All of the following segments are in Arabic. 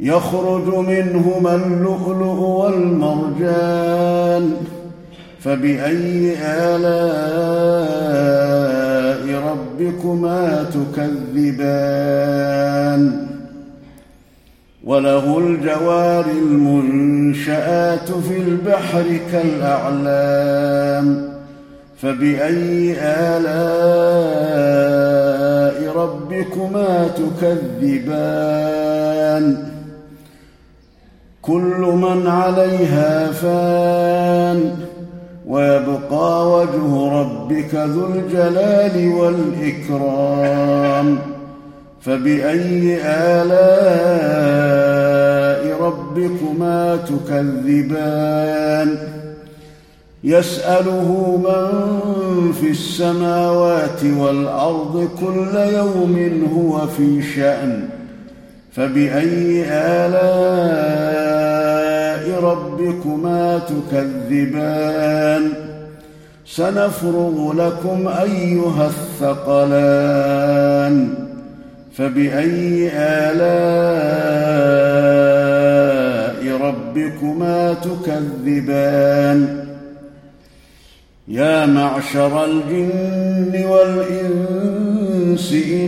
يخرج منهما اللؤلؤ والمرجان فبأي آلاء ربكما تكذبان وله الجوار المنشآت في البحر كالأعلام فبأي آلاء ربكما تكذبان كل من عليها فان ويبقى وجه ربك ذو الجلال والإكرام فبأي آلاء ربكما تكذبان يسأله من في السماوات والأرض كل يوم هو في شأن فبأي آلاء ربكما تكذبان. سنفرغ لكم أيها الثقلان. فبأي آلاء ربكما تكذبان؟ يا معشر الجن والإنس إن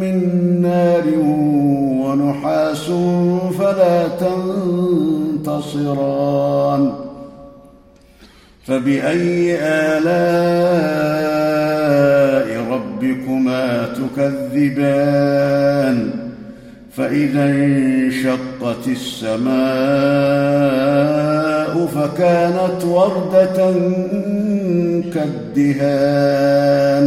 من نار ونحاس فلا تنتصران. فبأي آلاء ربكما تكذبان؟ فإذا انشقت السماء فكانت وردة كالدهان.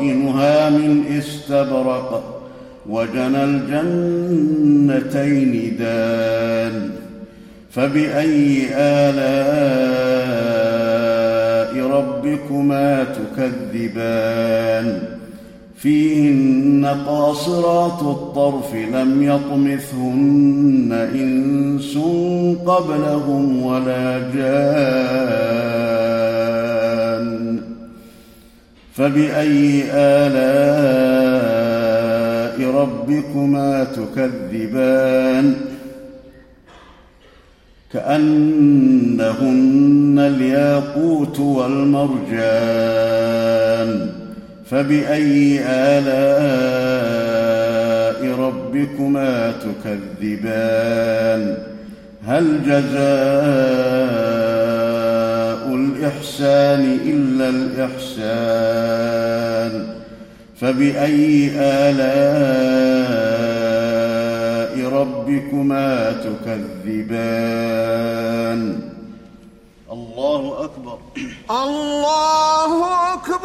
بطائنها من استبرق وجنى الجنتين دان فبأي آلاء ربكما تكذبان؟ فيهن قاصرات الطرف لم يطمثهن إنس قبلهم ولا جان فبأي آلاء ربكما تكذبان؟ كأنهن الياقوت والمرجان. فبأي آلاء ربكما تكذبان؟ هل جزاء الإحسان إلا الإحسان فبأي آلاء ربكما تكذبان؟ الله أكبر. الله أكبر.